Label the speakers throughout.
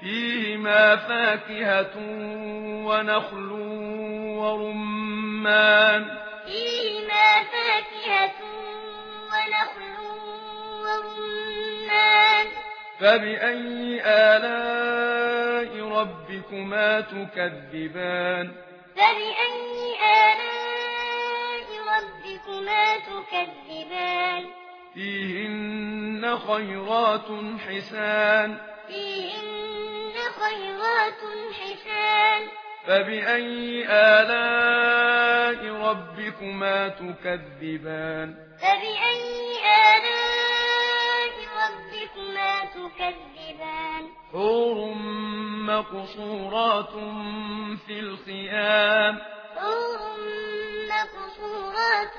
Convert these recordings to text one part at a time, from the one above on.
Speaker 1: فيهما فاكهة ونخل ورمان.
Speaker 2: فيهما فاكهة ونخل ورمان.
Speaker 1: فبأي آلاء ربكما تكذبان؟
Speaker 2: فبأي آلاء ربكما تكذبان؟
Speaker 1: فيهن خيرات حسان.
Speaker 2: فيهن خيرات حسان.
Speaker 1: فبأي آلاء ربكما تكذبان؟
Speaker 2: فبأي آلاء ربكما تكذبان؟
Speaker 1: حور مقصورات في الخيام.
Speaker 2: حور مقصورات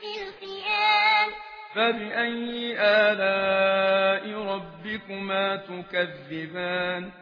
Speaker 2: في الخيام.
Speaker 1: فبأي آلاء ربكما تكذبان؟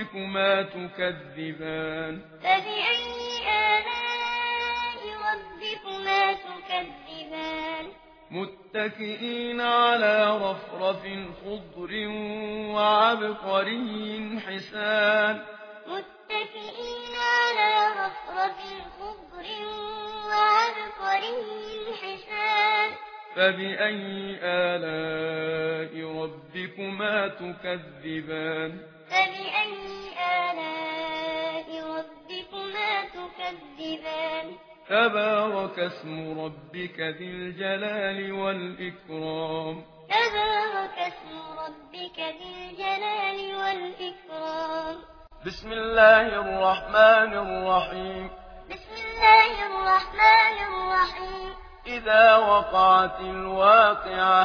Speaker 1: ربكما تكذبان.
Speaker 2: فبأي آلاء ربكما تكذبان؟
Speaker 1: متكئين على رفرف خضر وعبقري حسان.
Speaker 2: متكئين على رفرف خضر
Speaker 1: فبأي آلاء ربكما تكذبان؟
Speaker 2: فبأي تكذبان
Speaker 1: تبارك اسم ربك ذي الجلال والإكرام.
Speaker 2: تبارك اسم ربك ذي الجلال والإكرام.
Speaker 1: بسم الله الرحمن الرحيم.
Speaker 2: بسم الله الرحمن الرحيم.
Speaker 1: إذا وقعت الواقعة.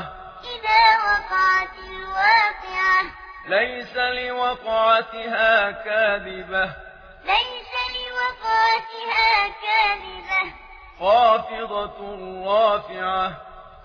Speaker 2: إذا وقعت الواقعة.
Speaker 1: ليس لوقعتها كاذبة.
Speaker 2: ليس كاذبة
Speaker 1: خافضة رافعة.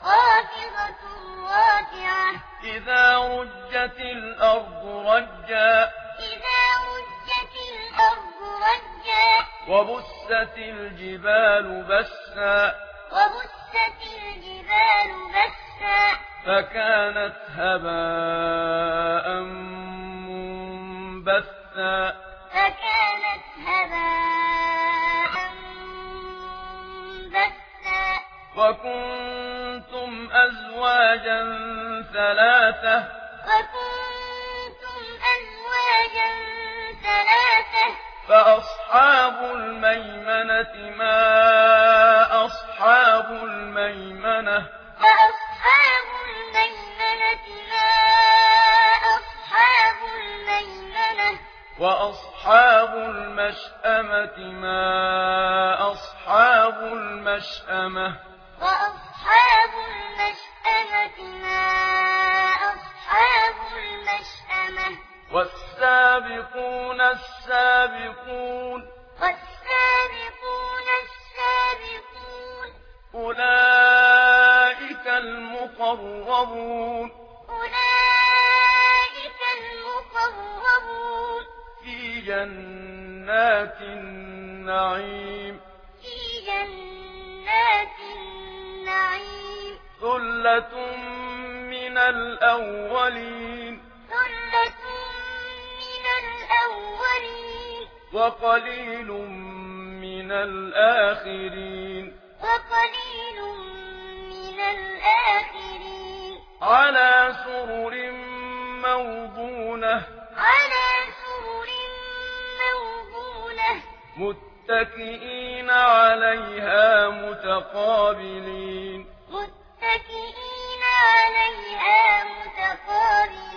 Speaker 2: خافضة رافعة
Speaker 1: إذا رجت الأرض رجا.
Speaker 2: إذا رجت الأرض رجا
Speaker 1: وبست الجبال بسا
Speaker 2: وبست الجبال بسا.
Speaker 1: فكانت هباء منبثا.
Speaker 2: فكانت هباء
Speaker 1: وكنتم أزواجا ثلاثة
Speaker 2: وكنتم أزواجا ثلاثة
Speaker 1: فأصحاب الميمنة ما أصحاب الميمنة
Speaker 2: فأصحاب الميمنة ما أصحاب الميمنة
Speaker 1: وأصحاب المشأمة ما أصحاب المشأمة
Speaker 2: وأصحاب المشأمة ما أصحاب المشأمة.
Speaker 1: والسابقون السابقون.
Speaker 2: والسابقون السابقون.
Speaker 1: أولئك المقربون.
Speaker 2: أولئك المقربون.
Speaker 1: في جنات النعيم.
Speaker 2: في جنات نعيم
Speaker 1: ثلة من الأولين
Speaker 2: ثلة من الأولين
Speaker 1: وقليل من الآخرين
Speaker 2: وقليل من الآخرين
Speaker 1: على سرر موضونة
Speaker 2: على سرر موضونة
Speaker 1: متكئين عليها متقابلين
Speaker 2: متكئين عليها متقابلين